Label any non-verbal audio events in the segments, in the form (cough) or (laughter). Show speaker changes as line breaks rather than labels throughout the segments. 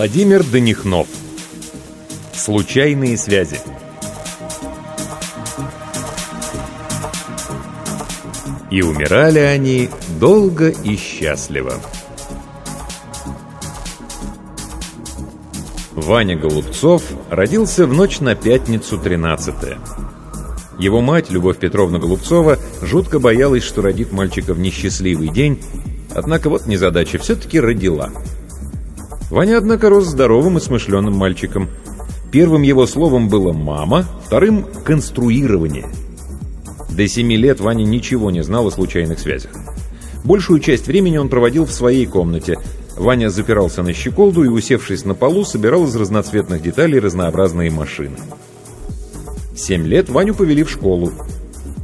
Владимир Данихнов Случайные связи И умирали они долго и счастливо. Ваня Голубцов родился в ночь на пятницу 13 -е. Его мать, Любовь Петровна Голубцова, жутко боялась, что родит мальчика в несчастливый день, однако вот незадача, все-таки родила – Ваня, однако, рос здоровым и смышленым мальчиком. Первым его словом было «мама», вторым — «конструирование». До семи лет Ваня ничего не знал о случайных связях. Большую часть времени он проводил в своей комнате. Ваня запирался на щеколду и, усевшись на полу, собирал из разноцветных деталей разнообразные машины. В семь лет Ваню повели в школу.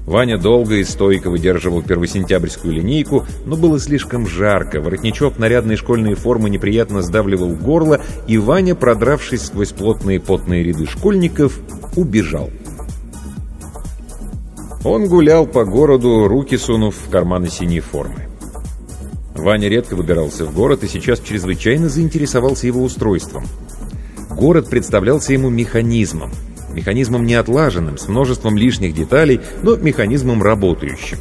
Ваня долго и стойко выдерживал первосентябрьскую линейку, но было слишком жарко, воротничок нарядной школьной формы неприятно сдавливал горло, и Ваня, продравшись сквозь плотные потные ряды школьников, убежал. Он гулял по городу, руки сунув в карманы синей формы. Ваня редко выбирался в город и сейчас чрезвычайно заинтересовался его устройством. Город представлялся ему механизмом — Механизмом неотлаженным, с множеством лишних деталей, но механизмом работающим.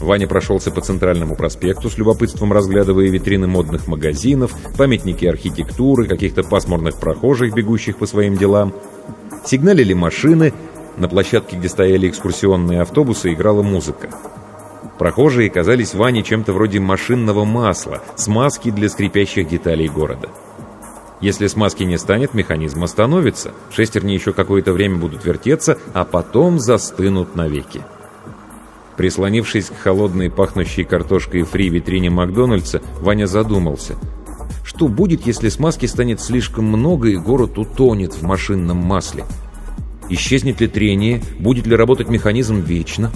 Ваня прошелся по центральному проспекту, с любопытством разглядывая витрины модных магазинов, памятники архитектуры, каких-то пасмурных прохожих, бегущих по своим делам. Сигналили машины, на площадке, где стояли экскурсионные автобусы, играла музыка. Прохожие казались Ване чем-то вроде машинного масла, смазки для скрипящих деталей города. Если смазки не станет, механизм остановится. Шестерни еще какое-то время будут вертеться, а потом застынут навеки. Прислонившись к холодной, пахнущей картошкой фри витрине Макдональдса, Ваня задумался. Что будет, если смазки станет слишком много и город утонет в машинном масле? Исчезнет ли трение? Будет ли работать механизм вечно?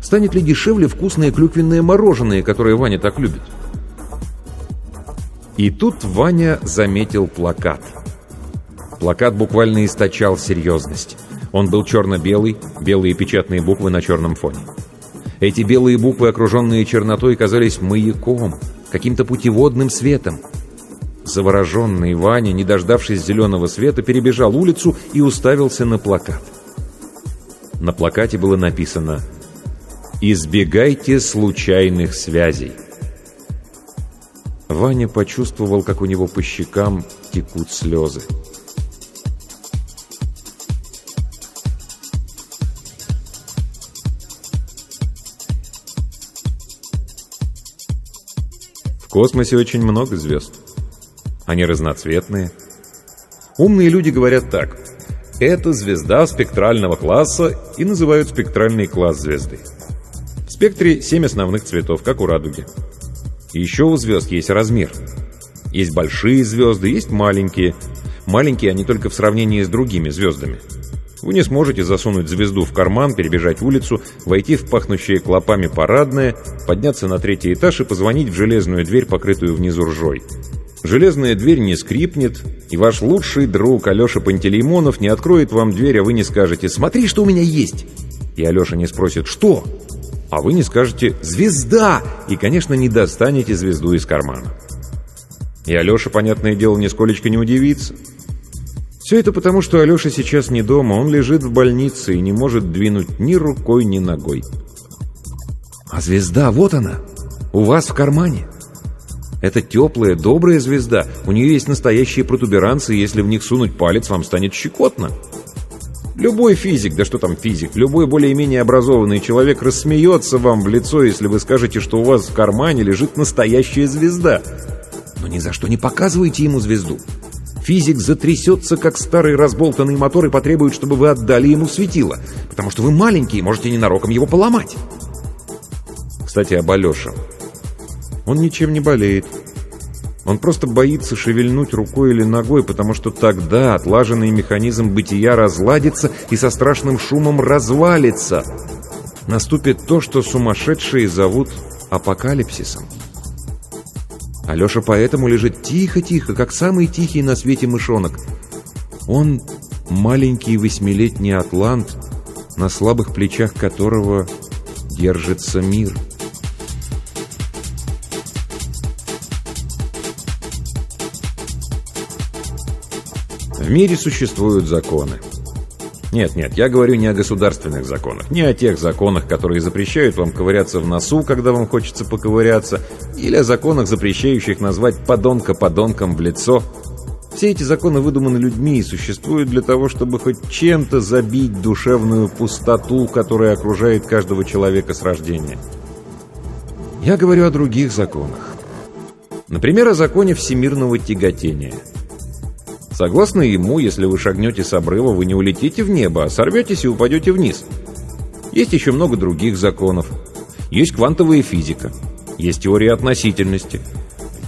Станет ли дешевле вкусное клюквенное мороженое, которое Ваня так любит? И тут Ваня заметил плакат. Плакат буквально источал серьезность. Он был черно-белый, белые печатные буквы на черном фоне. Эти белые буквы, окруженные чернотой, казались маяком, каким-то путеводным светом. Завороженный Ваня, не дождавшись зеленого света, перебежал улицу и уставился на плакат. На плакате было написано «Избегайте случайных связей». Ваня почувствовал, как у него по щекам текут слезы. В космосе очень много звезд. Они разноцветные. Умные люди говорят так. Это звезда спектрального класса и называют спектральный класс звезды. В спектре семь основных цветов, как у радуги. Еще у звезд есть размер. Есть большие звезды, есть маленькие. Маленькие они только в сравнении с другими звездами. Вы не сможете засунуть звезду в карман, перебежать улицу, войти в пахнущее клопами парадное, подняться на третий этаж и позвонить в железную дверь, покрытую внизу ржой. Железная дверь не скрипнет, и ваш лучший друг Алеша Пантелеймонов не откроет вам дверь, а вы не скажете «Смотри, что у меня есть!» И Алеша не спросит «Что?» А вы не скажете «Звезда!» и, конечно, не достанете звезду из кармана. И Алеша, понятное дело, нисколечко не удивится. Все это потому, что Алеша сейчас не дома, он лежит в больнице и не может двинуть ни рукой, ни ногой. А звезда, вот она. У вас в кармане. Это теплая, добрая звезда. У нее есть настоящие протуберанцы, если в них сунуть палец, вам станет щекотно. Любой физик, да что там физик, любой более-менее образованный человек рассмеется вам в лицо, если вы скажете, что у вас в кармане лежит настоящая звезда. Но ни за что не показывайте ему звезду. Физик затрясется, как старый разболтанный мотор, и потребует, чтобы вы отдали ему светило, потому что вы маленький и можете ненароком его поломать. Кстати, об Алёше. Он ничем не болеет. Он просто боится шевельнуть рукой или ногой, потому что тогда отлаженный механизм бытия разладится и со страшным шумом развалится. Наступит то, что сумасшедшие зовут апокалипсисом. Алеша поэтому лежит тихо-тихо, как самый тихий на свете мышонок. Он маленький восьмилетний атлант, на слабых плечах которого держится мир. В мире существуют законы. Нет, нет, я говорю не о государственных законах, не о тех законах, которые запрещают вам ковыряться в носу, когда вам хочется поковыряться, или о законах, запрещающих назвать подонка подонком в лицо. Все эти законы выдуманы людьми и существуют для того, чтобы хоть чем-то забить душевную пустоту, которая окружает каждого человека с рождения. Я говорю о других законах. Например, о законе всемирного тяготения – Согласно ему, если вы шагнете с обрыва, вы не улетите в небо, а сорветесь и упадете вниз. Есть еще много других законов. Есть квантовая физика. Есть теория относительности.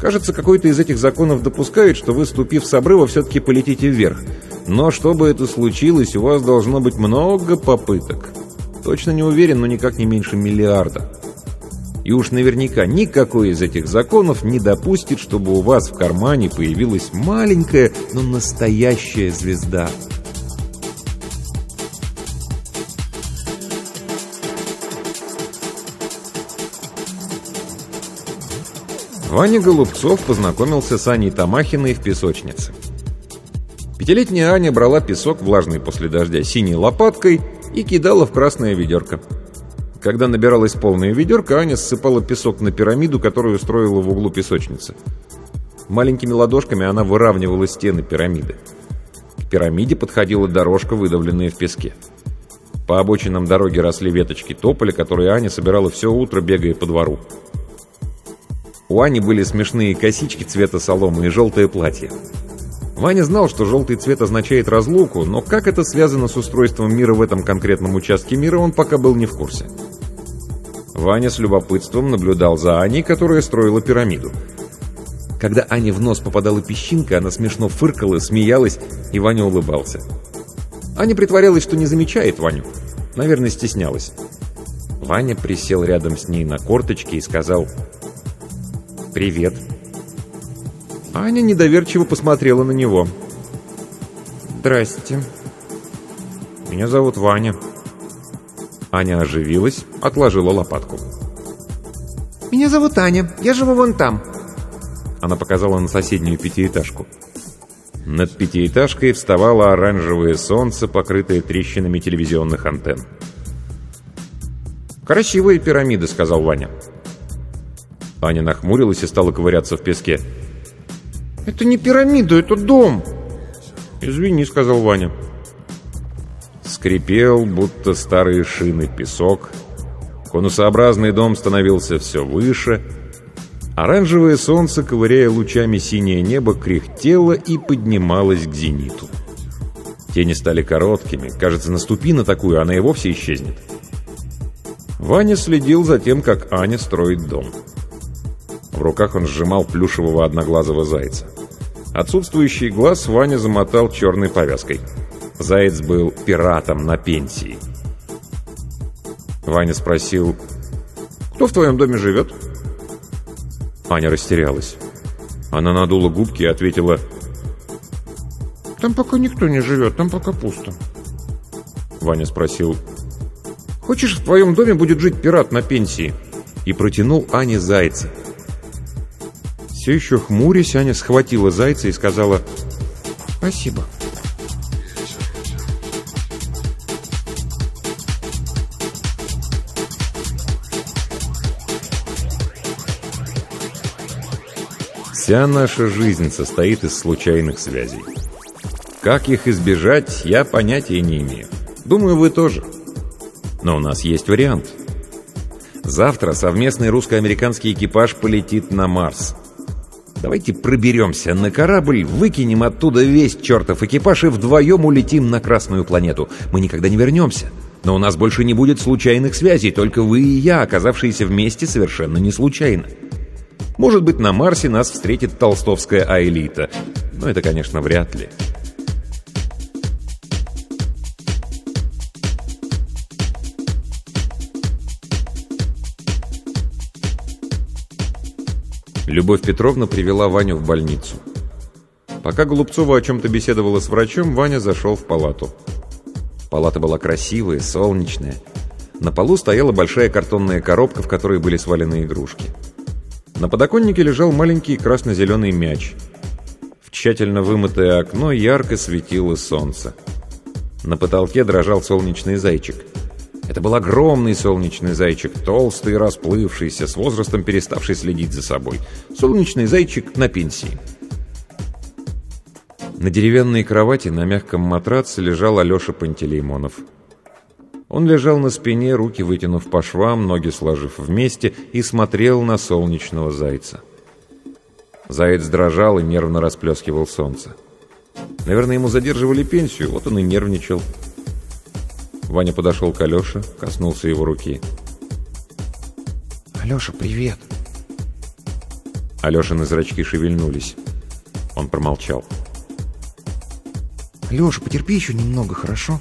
Кажется, какой-то из этих законов допускает, что вы, ступив с обрыва, все-таки полетите вверх. Но чтобы это случилось, у вас должно быть много попыток. Точно не уверен, но никак не меньше миллиарда. И уж наверняка никакой из этих законов не допустит, чтобы у вас в кармане появилась маленькая, но настоящая звезда. Ваня Голубцов познакомился с Аней Тамахиной в песочнице. Пятилетняя Аня брала песок, влажный после дождя, синей лопаткой и кидала в красное ведерко. Когда набиралась полная ведерко, Аня ссыпала песок на пирамиду, которую строила в углу песочницы. Маленькими ладошками она выравнивала стены пирамиды. К пирамиде подходила дорожка, выдавленная в песке. По обочинам дороги росли веточки тополя, которые Аня собирала все утро, бегая по двору. У Ани были смешные косички цвета соломы и желтое платье. Ваня знал, что желтый цвет означает разлуку, но как это связано с устройством мира в этом конкретном участке мира, он пока был не в курсе. Ваня с любопытством наблюдал за Аней, которая строила пирамиду. Когда Ане в нос попадала песчинка, она смешно фыркала, смеялась, и Ваня улыбался. Аня притворялась, что не замечает Ваню. Наверное, стеснялась. Ваня присел рядом с ней на корточки и сказал «Привет». Аня недоверчиво посмотрела на него. «Здрасте. Меня зовут Ваня». Аня оживилась, отложила лопатку. «Меня зовут Аня. Я живу вон там». Она показала на соседнюю пятиэтажку. Над пятиэтажкой вставало оранжевое солнце, покрытое трещинами телевизионных антенн. «Красивые пирамиды», — сказал Ваня. Аня нахмурилась и стала ковыряться в песке. «Это не пирамида, это дом!» «Извини», — сказал Ваня. Скрипел, будто старые шины, песок. Конусообразный дом становился все выше. Оранжевое солнце, ковыряя лучами синее небо, кряхтело и поднималось к зениту. Тени стали короткими. Кажется, наступи на такую, она и вовсе исчезнет. Ваня следил за тем, как Аня строит дом. В руках он сжимал плюшевого одноглазого зайца. Отсутствующий глаз Ваня замотал черной повязкой. Заяц был пиратом на пенсии. Ваня спросил, «Кто в твоем доме живет?» Аня растерялась. Она надула губки и ответила, «Там пока никто не живет, там пока пусто». Ваня спросил, «Хочешь, в твоем доме будет жить пират на пенсии?» И протянул Ане зайца. Все еще хмурясь, Аня схватила зайца и сказала «Спасибо». Вся наша жизнь состоит из случайных связей. Как их избежать, я понятия не имею. Думаю, вы тоже. Но у нас есть вариант. Завтра совместный русско-американский экипаж полетит на Марс. Давайте проберемся на корабль, выкинем оттуда весь чертов экипаж и вдвоем улетим на Красную планету. Мы никогда не вернемся. Но у нас больше не будет случайных связей, только вы и я, оказавшиеся вместе совершенно не случайно. Может быть, на Марсе нас встретит толстовская аэлита. Но это, конечно, вряд ли. Любовь Петровна привела Ваню в больницу. Пока Голубцова о чем-то беседовала с врачом, Ваня зашел в палату. Палата была красивая, солнечная. На полу стояла большая картонная коробка, в которой были свалены игрушки. На подоконнике лежал маленький красно-зеленый мяч. В тщательно вымытое окно ярко светило солнце. На потолке дрожал солнечный зайчик. Это был огромный солнечный зайчик, толстый расплывшийся, с возрастом переставший следить за собой. Солнечный зайчик на пенсии. На деревянной кровати на мягком матраце лежал Алеша Пантелеймонов. Он лежал на спине, руки вытянув по швам, ноги сложив вместе, и смотрел на солнечного зайца. Заяц дрожал и нервно расплескивал солнце. Наверное, ему задерживали пенсию, вот он и нервничал. Ваня подошел к Алёше, коснулся его руки.
«Алёша, привет!»
Алёшины зрачки шевельнулись. Он промолчал.
«Алёша, потерпи еще немного, хорошо?»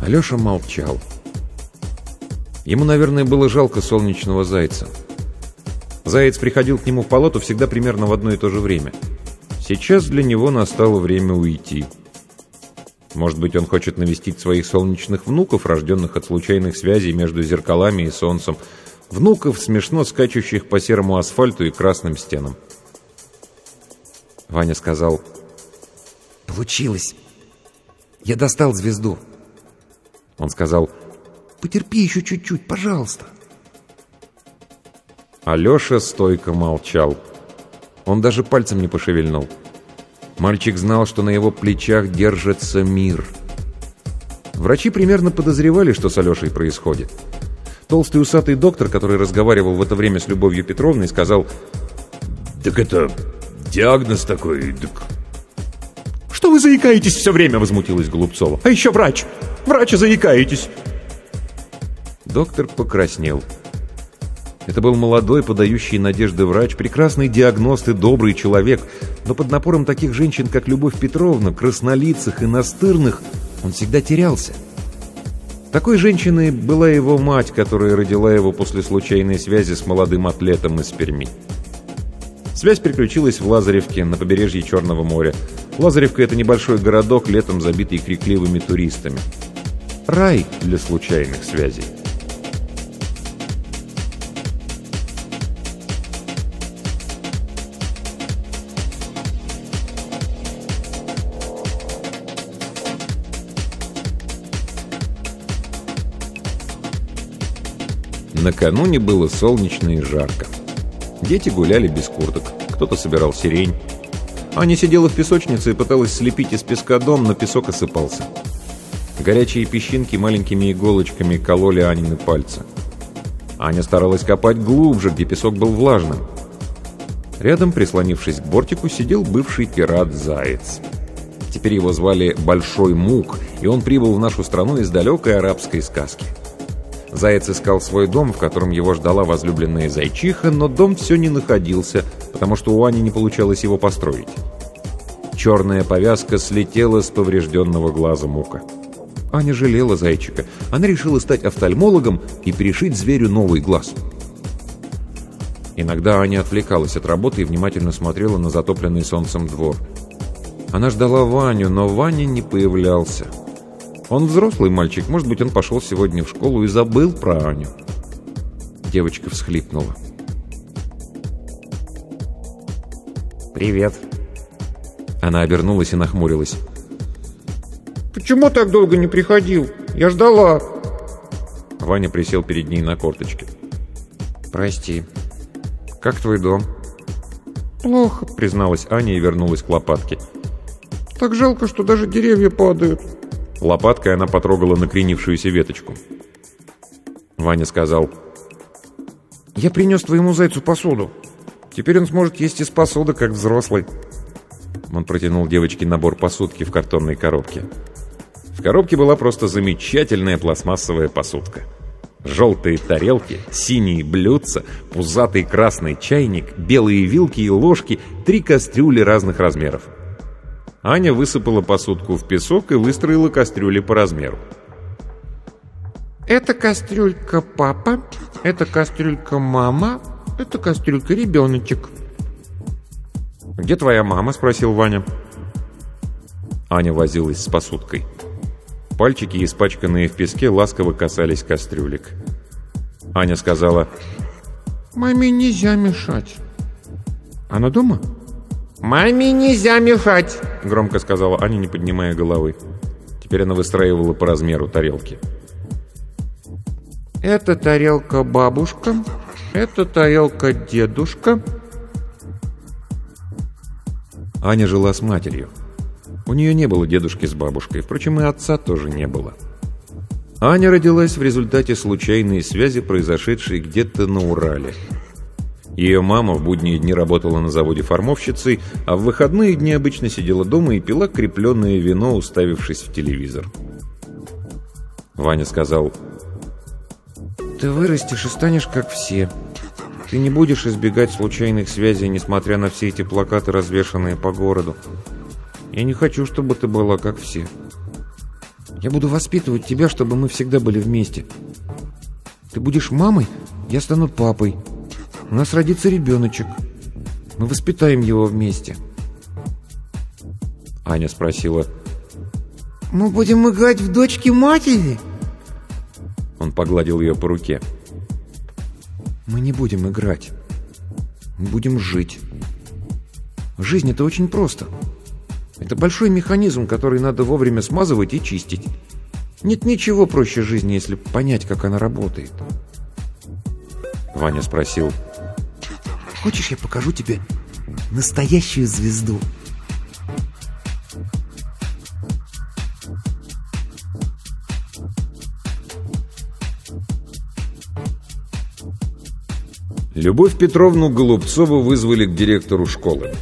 Алеша молчал. Ему, наверное, было жалко солнечного зайца. Заяц приходил к нему в палату всегда примерно в одно и то же время. Сейчас для него настало время уйти. Может быть, он хочет навестить своих солнечных внуков, рожденных от случайных связей между зеркалами и солнцем, внуков, смешно скачущих по серому асфальту и красным стенам. Ваня сказал,
«Получилось. Я достал звезду».
Он сказал,
«Потерпи еще чуть-чуть, пожалуйста».
Алеша стойко молчал. Он даже пальцем не пошевельнул. Мальчик знал, что на его плечах держится мир. Врачи примерно подозревали, что с Алешей происходит. Толстый усатый доктор, который разговаривал в это время с Любовью Петровной, сказал,
«Так это диагноз такой, так
«Что вы заикаетесь все время?» — возмутилась Голубцова. «А еще врач! Врача заикаетесь!»
Доктор покраснел. Это был молодой, подающий надежды врач, прекрасный диагност и добрый человек, но под напором таких женщин, как Любовь Петровна, краснолицых и настырных, он всегда терялся. Такой женщиной была его мать, которая родила его после случайной связи с молодым атлетом из Перми. Связь приключилась в Лазаревке на побережье Черного моря. Лазаревка — это небольшой городок, летом забитый крикливыми туристами. Рай для случайных связей. Накануне было солнечно и жарко. Дети гуляли без курток, кто-то собирал сирень. Аня сидела в песочнице и пыталась слепить из песка дом, но песок осыпался. Горячие песчинки маленькими иголочками кололи Анины пальцы. Аня старалась копать глубже, где песок был влажным. Рядом, прислонившись к бортику, сидел бывший пират-заяц. Теперь его звали Большой Мук, и он прибыл в нашу страну из далекой арабской сказки. Заяц искал свой дом, в котором его ждала возлюбленная зайчиха, но дом все не находился, потому что у Ани не получалось его построить. Черная повязка слетела с поврежденного глаза мука. Аня жалела зайчика. Она решила стать офтальмологом и перешить зверю новый глаз. Иногда Аня отвлекалась от работы и внимательно смотрела на затопленный солнцем двор. Она ждала Ваню, но Ваня не появлялся. Он взрослый мальчик, может быть, он пошел сегодня в школу и забыл про Аню. Девочка всхлипнула.
«Привет».
Она обернулась и нахмурилась.
«Почему так долго не приходил? Я ждала».
Ваня присел перед ней на корточке.
«Прости. Как твой дом?»
«Плохо», — призналась Аня и вернулась к лопатке.
«Так жалко, что даже деревья падают».
Лопаткой она потрогала накренившуюся веточку. Ваня сказал,
«Я принес твоему зайцу посуду. Теперь он сможет есть из посуды, как взрослый».
Он протянул девочке набор посудки в картонной коробке. В коробке была просто замечательная пластмассовая посудка. Желтые тарелки, синие блюдца, пузатый красный чайник, белые вилки и ложки, три кастрюли разных размеров. Аня высыпала посудку в песок и выстроила кастрюли по размеру.
Это кастрюлька папа, это кастрюлька мама, это кастрюлька ребеночек.
«Где твоя мама?» — спросил Ваня. Аня возилась с посудкой. Пальчики, испачканные в песке, ласково касались кастрюлек. Аня сказала,
«Маме нельзя мешать».
«Она дома?»
«Маме нельзя мешать», —
громко сказала Аня, не поднимая головы. Теперь она выстраивала по размеру тарелки.
«Это тарелка бабушка, это тарелка дедушка».
Аня жила с матерью. У нее не было дедушки с бабушкой, впрочем, и отца тоже не было. Аня родилась в результате случайной связи, произошедшей где-то на Урале. Ее мама в будние дни работала на заводе формовщицей, а в выходные дни обычно сидела дома и пила крепленное вино, уставившись в телевизор. Ваня сказал,
«Ты вырастешь и станешь как все. Ты не будешь избегать случайных связей, несмотря на все эти плакаты, развешанные по городу. Я не хочу, чтобы ты была как все. Я буду воспитывать тебя, чтобы мы всегда были вместе. Ты будешь мамой, я стану папой. У нас родится ребеночек. Мы воспитаем его вместе.
Аня спросила,
«Мы будем играть в дочки матери?»
Он погладил ее по руке.
«Мы не будем играть. Мы будем жить. Жизнь — это очень просто. Это большой механизм, который надо вовремя смазывать и чистить. Нет ничего проще жизни, если понять, как она работает.
Ваня спросил.
Хочешь, я покажу тебе настоящую звезду?
Любовь Петровну Голубцову вызвали к директору школы.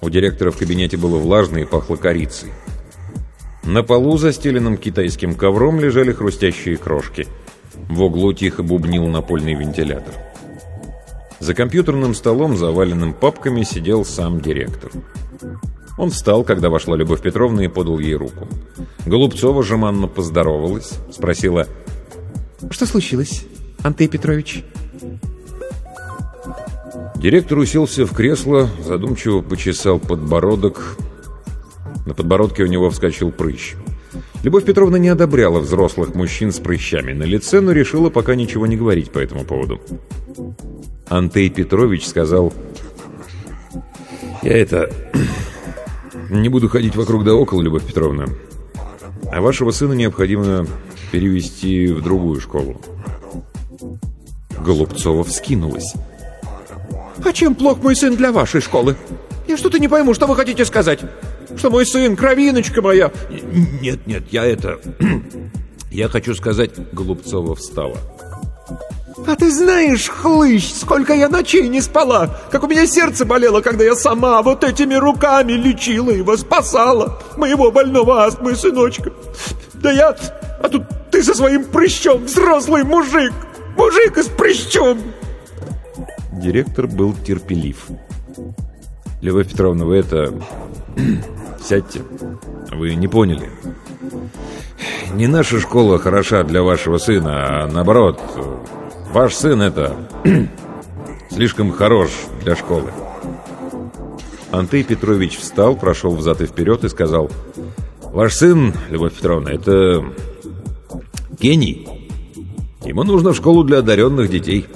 У директора в кабинете было влажно и пахло корицей. На полу, застеленном китайским ковром, лежали хрустящие крошки. В углу тихо бубнил напольный вентилятор. За компьютерным столом, заваленным папками, сидел сам директор. Он встал, когда вошла Любовь Петровна и подал ей руку. Голубцова жеманно поздоровалась, спросила
«Что случилось, Антей Петрович?»
Директор уселся в кресло, задумчиво почесал подбородок. На подбородке у него вскочил прыщ. Любовь Петровна не одобряла взрослых мужчин с прыщами на лице, но решила пока ничего не говорить по этому поводу. Антей Петрович сказал, «Я это... (clears throat) не буду ходить вокруг да около, Любовь Петровна. А вашего сына необходимо перевести в другую школу». Голубцова вскинулась.
«А чем плох мой сын для вашей школы? Я что-то не пойму, что вы хотите сказать? Что мой сын, кровиночка моя...»
«Нет, нет, я это... (clears throat) я хочу сказать...»
Голубцова встала.
«А ты знаешь, хлыщ, сколько я ночей не спала, как у меня сердце болело, когда я сама вот этими руками лечила его, спасала моего больного астмы сыночка. Да я... А тут ты со своим прыщом, взрослый мужик, мужик с прыщом!»
Директор был терпелив. «Любовь Петровна, вы это... (clears throat) сядьте. Вы не поняли. Не наша школа хороша для вашего сына, а наоборот, ваш сын это... (clears throat) слишком хорош для школы». Антей Петрович встал, прошел взад и вперед и сказал, «Ваш сын, Любовь Петровна, это гений. Ему нужно в школу для одаренных детей».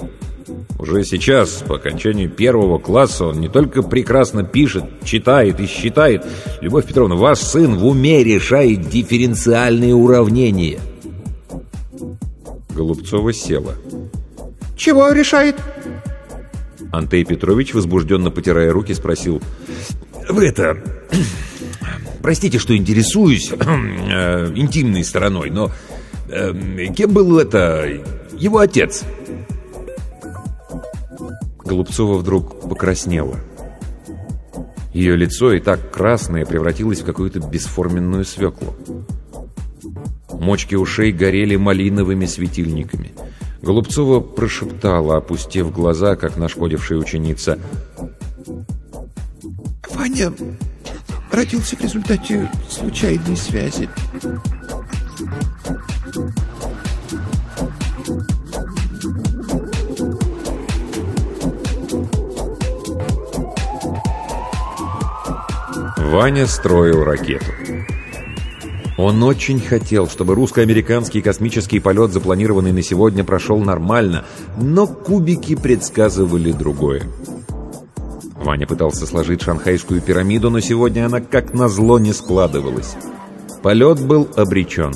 Уже сейчас, по окончанию первого класса, он не только прекрасно пишет, читает и считает. Любовь Петровна, ваш сын в уме решает дифференциальные уравнения. Голубцова села.
«Чего решает?»
Антей Петрович, возбужденно потирая руки, спросил,
«Вы это... (clears throat) Простите, что интересуюсь (clears throat) э, интимной стороной, но э, кем был это его отец?»
Голубцова вдруг покраснела. Ее лицо, и так красное, превратилось в какую-то бесформенную свеклу. Мочки ушей горели малиновыми светильниками. Голубцова прошептала, опустив глаза, как нашкодившая ученица.
«Ваня родился в результате случайной связи».
Ваня строил ракету. Он очень хотел, чтобы русско-американский космический полет, запланированный на сегодня, прошел нормально, но кубики предсказывали другое. Ваня пытался сложить шанхайскую пирамиду, но сегодня она как назло не складывалась. Полет был обречен.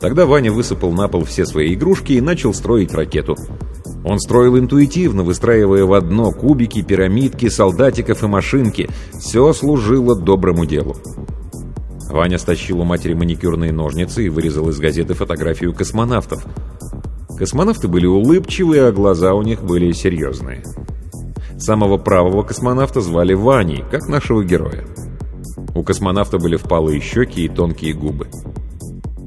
Тогда Ваня высыпал на пол все свои игрушки и начал строить ракету. Он строил интуитивно, выстраивая в одно кубики, пирамидки, солдатиков и машинки. Все служило доброму делу. Ваня стащил у матери маникюрные ножницы и вырезал из газеты фотографию космонавтов. Космонавты были улыбчивые, а глаза у них были серьезные. Самого правого космонавта звали Ваней, как нашего героя. У космонавта были впалые щеки и тонкие губы.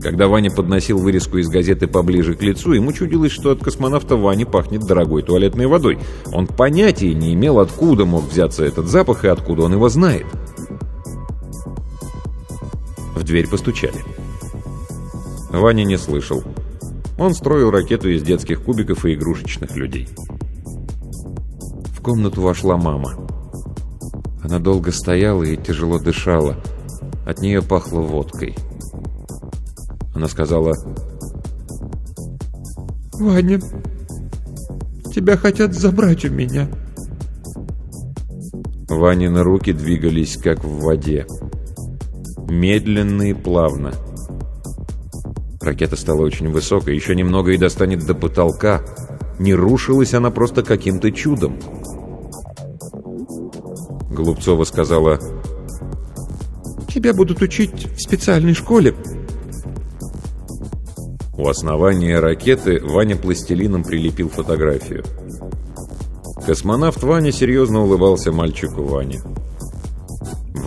Когда Ваня подносил вырезку из газеты поближе к лицу, ему чудилось, что от космонавта Вани пахнет дорогой туалетной водой. Он понятия не имел, откуда мог взяться этот запах и откуда он его знает. В дверь постучали. Ваня не слышал. Он строил ракету из детских кубиков и игрушечных людей. В комнату вошла мама. Она долго стояла и тяжело дышала. От нее пахло водкой. Она сказала,
«Ваня, тебя хотят забрать у меня».
Ванины руки двигались, как в воде. Медленно и плавно. Ракета стала очень высокой, еще немного и достанет до потолка. Не рушилась она просто каким-то чудом. Голубцова сказала,
«Тебя будут учить в специальной школе.
У основания ракеты Ваня пластилином прилепил фотографию. Космонавт Ваня серьезно улыбался мальчику Ване.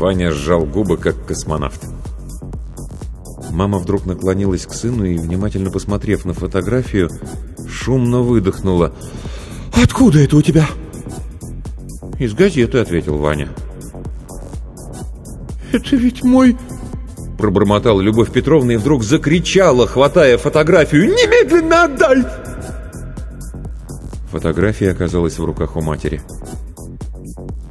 Ваня сжал губы, как космонавт. Мама вдруг наклонилась к сыну и, внимательно посмотрев на фотографию, шумно выдохнула.
«Откуда это у тебя?»
«Из газеты», — ответил Ваня.
«Это ведь мой
Пробормотала Любовь Петровна и вдруг закричала, хватая фотографию. «Немедленно отдай!» Фотография оказалась в руках у матери.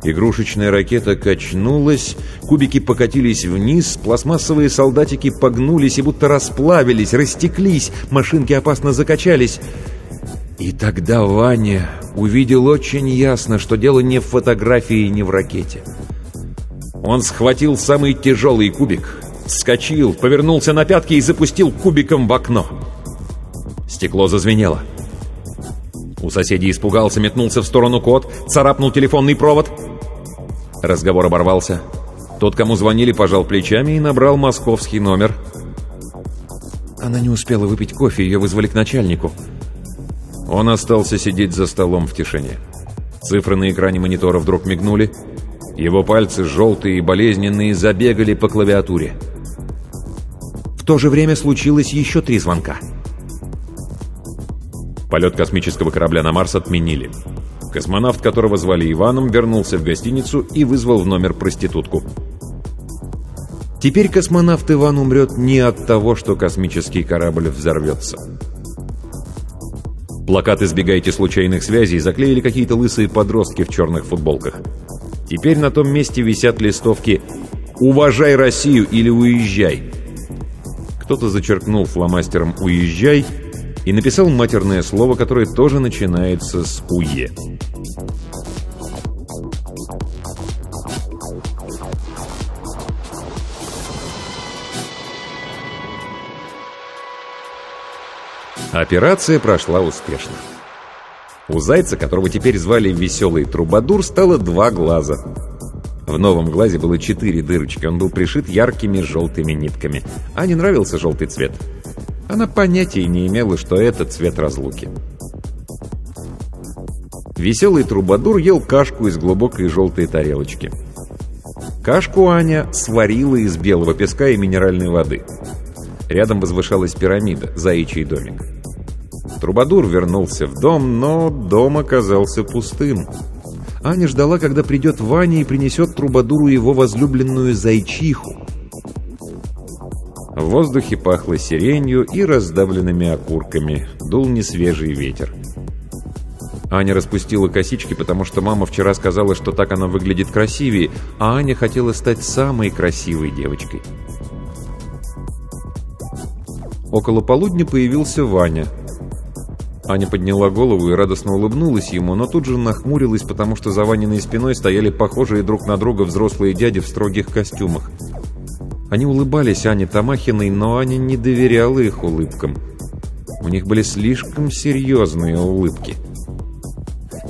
Игрушечная ракета качнулась, кубики покатились вниз, пластмассовые солдатики погнулись и будто расплавились, растеклись, машинки опасно закачались. И тогда Ваня увидел очень ясно, что дело не в фотографии и не в ракете. Он схватил самый тяжелый кубик, вскочил, повернулся на пятки и запустил кубиком в окно. Стекло зазвенело. У соседей испугался, метнулся в сторону кот, царапнул телефонный провод. Разговор оборвался. Тот, кому звонили, пожал плечами и набрал московский номер. Она не успела выпить кофе, ее вызвали к начальнику. Он остался сидеть за столом в тишине. Цифры на экране монитора вдруг мигнули. Его пальцы, желтые и болезненные, забегали по клавиатуре то же время случилось еще три звонка. Полет космического корабля на Марс отменили. Космонавт, которого звали Иваном, вернулся в гостиницу и вызвал в номер проститутку. Теперь космонавт Иван умрет не от того, что космический корабль взорвется. Плакат «Избегайте случайных связей» заклеили какие-то лысые подростки в черных футболках. Теперь на том месте висят листовки «Уважай Россию» или «Уезжай». Кто-то зачеркнул фломастером «Уезжай» и написал матерное слово, которое тоже начинается с «уе». Операция прошла успешно. У зайца, которого теперь звали Веселый Трубадур, стало два глаза. В новом глазе было четыре дырочки, он был пришит яркими желтыми нитками. Ане нравился желтый цвет. Она понятия не имела, что это цвет разлуки. Веселый Трубадур ел кашку из глубокой желтой тарелочки. Кашку Аня сварила из белого песка и минеральной воды. Рядом возвышалась пирамида, заячий домик. Трубадур вернулся в дом, но дом оказался пустым. Аня ждала, когда придет Ваня и принесет Трубадуру его возлюбленную зайчиху. В воздухе пахло сиренью и раздавленными окурками. Дул несвежий ветер. Аня распустила косички, потому что мама вчера сказала, что так она выглядит красивее, а Аня хотела стать самой красивой девочкой. Около полудня появился Ваня. Аня подняла голову и радостно улыбнулась ему, но тут же нахмурилась, потому что за Ваниной спиной стояли похожие друг на друга взрослые дяди в строгих костюмах. Они улыбались Ане Тамахиной, но Аня не доверяла их улыбкам. У них были слишком серьезные улыбки.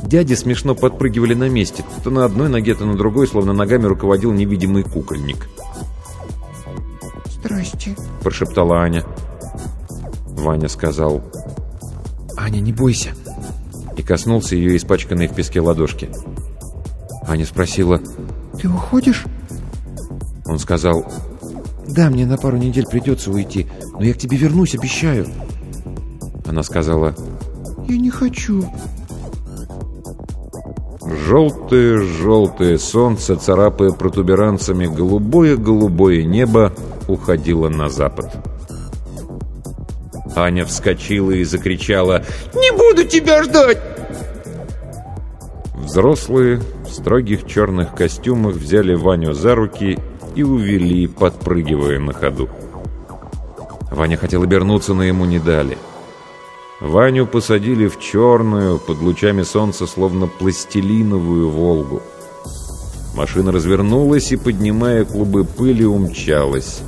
Дяди смешно подпрыгивали на месте, то на одной ноге, то на другой, словно ногами руководил невидимый кукольник.
«Здрасте», —
прошептала Аня. Ваня сказал «Аня, не бойся!» и коснулся ее испачканной в песке ладошки. Аня спросила
«Ты уходишь?»
Он сказал
«Да, мне на пару недель придется уйти, но я к тебе вернусь, обещаю».
Она сказала
«Я не хочу».
Желтое-желтое солнце, царапая протуберанцами голубое-голубое небо, уходило на запад. Аня вскочила и закричала
«Не буду тебя ждать!»
Взрослые в строгих черных костюмах взяли Ваню за руки и увели, подпрыгивая на ходу. Ваня хотел обернуться, но ему не дали. Ваню посадили в черную, под лучами солнца, словно пластилиновую «Волгу». Машина развернулась и, поднимая клубы пыли, умчалась.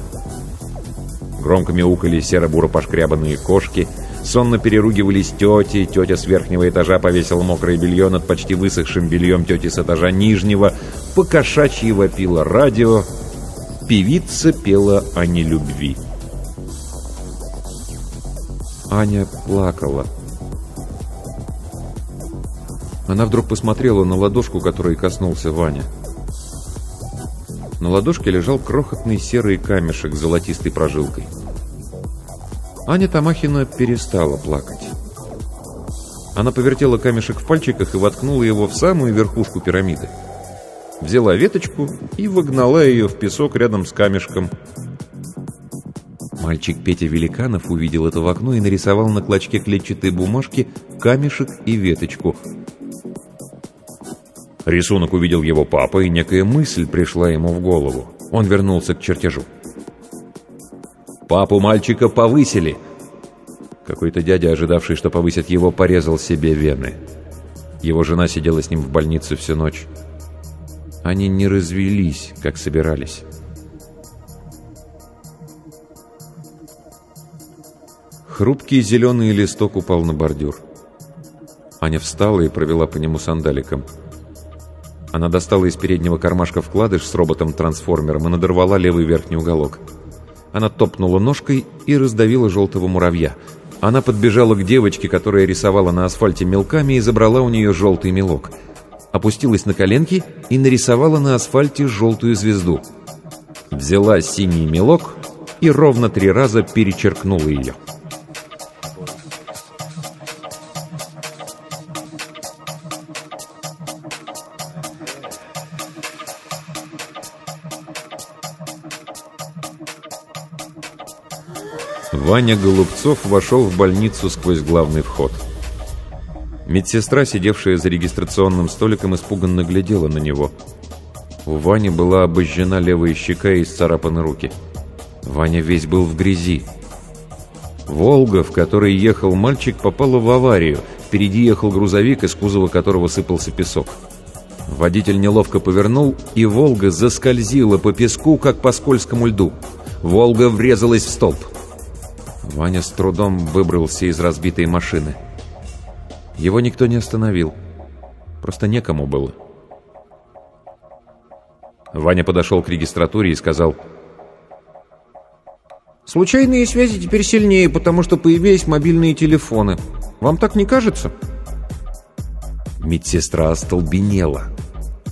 Громко мяукали серо-буро пошкрябанные кошки. Сонно переругивались тети. Тетя с верхнего этажа повесила мокрое белье над почти высохшим бельем тети с этажа нижнего. Покошачьи вопило радио. Певица пела о нелюбви. Аня плакала. Она вдруг посмотрела на ладошку, которой коснулся Ваня. На ладошке лежал крохотный серый камешек с золотистой прожилкой. Аня Тамахина перестала плакать. Она повертела камешек в пальчиках и воткнула его в самую верхушку пирамиды. Взяла веточку и вогнала ее в песок рядом с камешком. Мальчик Петя Великанов увидел это в окно и нарисовал на клочке клетчатой бумажки камешек и веточку – Рисунок увидел его папа, и некая мысль пришла ему в голову. Он вернулся к чертежу. «Папу мальчика повысили!» Какой-то дядя, ожидавший, что повысят его, порезал себе вены. Его жена сидела с ним в больнице всю ночь. Они не развелись, как собирались. Хрупкий зеленый листок упал на бордюр. Аня встала и провела по нему сандаликом. Она достала из переднего кармашка вкладыш с роботом-трансформером и надорвала левый верхний уголок. Она топнула ножкой и раздавила желтого муравья. Она подбежала к девочке, которая рисовала на асфальте мелками, и забрала у нее желтый мелок. Опустилась на коленки и нарисовала на асфальте желтую звезду. Взяла синий мелок и ровно три раза перечеркнула ее. Ваня Голубцов вошел в больницу сквозь главный вход. Медсестра, сидевшая за регистрационным столиком, испуганно глядела на него. У Вани была обожжена левая щека и исцарапаны руки. Ваня весь был в грязи. «Волга», в которой ехал мальчик, попала в аварию. Впереди ехал грузовик, из кузова которого сыпался песок. Водитель неловко повернул, и «Волга» заскользила по песку, как по скользкому льду. «Волга» врезалась в столб. Ваня с трудом выбрался из разбитой машины. Его никто не остановил. Просто некому было. Ваня подошел к регистратуре и сказал...
«Случайные связи теперь сильнее, потому что появились мобильные телефоны. Вам так не кажется?»
Медсестра остолбенела.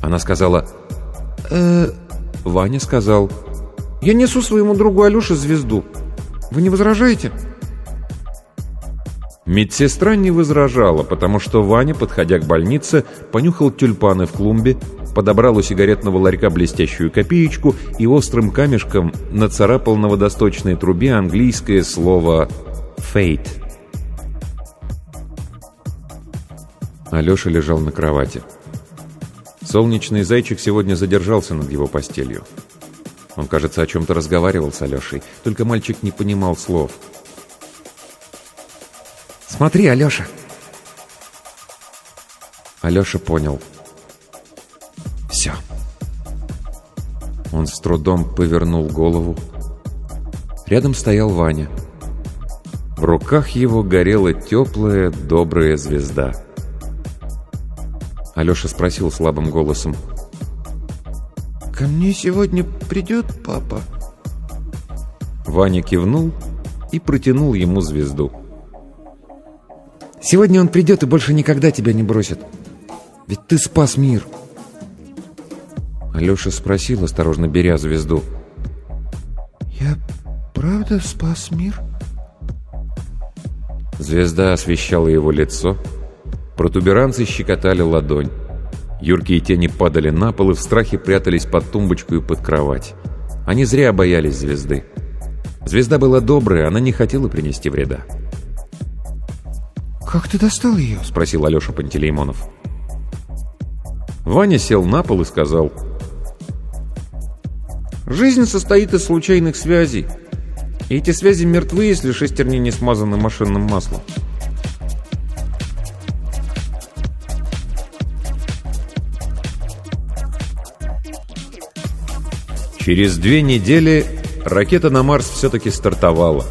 Она сказала...
э Ваня сказал... «Я несу своему другу Алёше звезду. Вы не возражаете?»
Медсестра не возражала, потому что Ваня, подходя к больнице, понюхал тюльпаны в клумбе, подобрал у сигаретного ларька блестящую копеечку и острым камешком нацарапал на водосточной трубе английское слово «fate». Алеша лежал на кровати. Солнечный зайчик сегодня задержался над его постелью. Он, кажется, о чем-то разговаривал с Алешей, только мальчик не понимал слов.
«Смотри, Алеша!»
Алеша понял. «Все». Он с трудом повернул голову. Рядом стоял Ваня. В руках его горела теплая, добрая звезда. Алеша спросил слабым голосом.
«Ко мне сегодня придет папа?»
Ваня кивнул и протянул ему звезду.
«Сегодня он придет и больше никогда тебя не бросит. Ведь ты спас мир!»
Алеша спросил, осторожно беря звезду.
«Я правда спас мир?»
Звезда освещала его лицо, протуберанцы щекотали ладонь. Юркие тени падали на пол и в страхе прятались под тумбочку и под кровать. Они зря боялись звезды. Звезда была добрая, она не хотела принести вреда.
«Как ты достал ее?»
— спросил Алеша Пантелеймонов. Ваня сел на пол и сказал.
«Жизнь состоит из случайных связей. И эти связи мертвы, если шестерни не смазаны машинным маслом».
Через две недели ракета на Марс все-таки стартовала.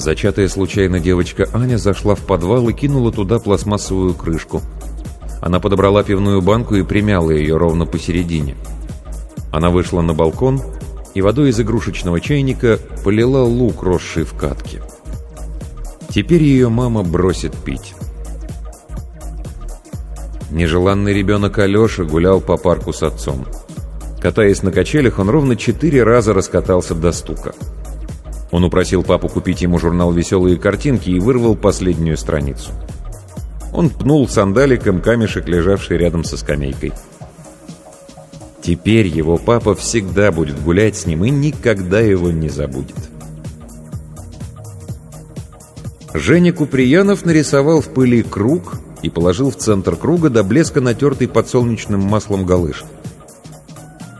Зачатая случайно девочка Аня зашла в подвал и кинула туда пластмассовую крышку. Она подобрала пивную банку и примяла ее ровно посередине. Она вышла на балкон и водой из игрушечного чайника полила лук, росший в катке. Теперь ее мама бросит пить. Нежеланный ребенок Алеша гулял по парку с отцом. Катаясь на качелях, он ровно четыре раза раскатался до стука. Он упросил папу купить ему журнал «Веселые картинки» и вырвал последнюю страницу. Он пнул сандаликом камешек, лежавший рядом со скамейкой. Теперь его папа всегда будет гулять с ним и никогда его не забудет. Женя Куприянов нарисовал в пыли круг и положил в центр круга до блеска натертый подсолнечным маслом галыш –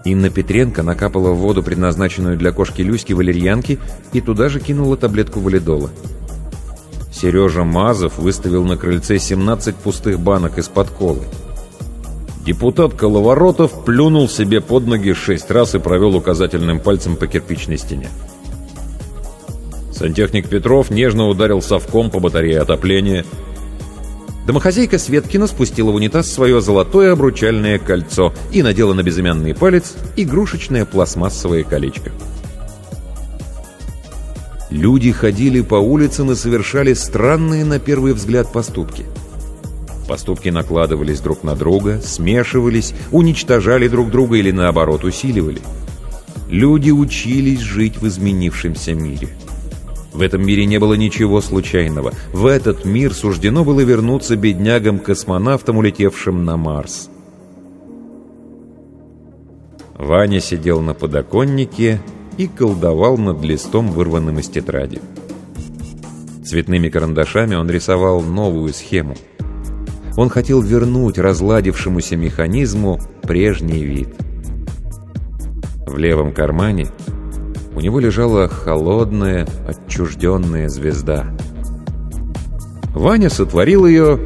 Инна Петренко накапала в воду, предназначенную для кошки Люськи, валерьянки, и туда же кинула таблетку валидола. Сережа Мазов выставил на крыльце 17 пустых банок из-под колы. Депутат Коловоротов плюнул себе под ноги шесть раз и провел указательным пальцем по кирпичной стене. Сантехник Петров нежно ударил совком по батарее отопления – Домохозяйка Светкина спустила в унитаз свое золотое обручальное кольцо и надела на безымянный палец игрушечное пластмассовое колечко. Люди ходили по улицам и совершали странные на первый взгляд поступки. Поступки накладывались друг на друга, смешивались, уничтожали друг друга или наоборот усиливали. Люди учились жить в изменившемся мире. В этом мире не было ничего случайного. В этот мир суждено было вернуться беднягам-космонавтам, улетевшим на Марс. Ваня сидел на подоконнике и колдовал над листом, вырванным из тетради. Цветными карандашами он рисовал новую схему. Он хотел вернуть разладившемуся механизму прежний вид. В левом кармане у него лежала холодная, отчужденная звезда. Ваня сотворил ее,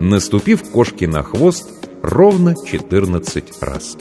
наступив кошке на хвост ровно 14 раз.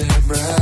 Amsterdam.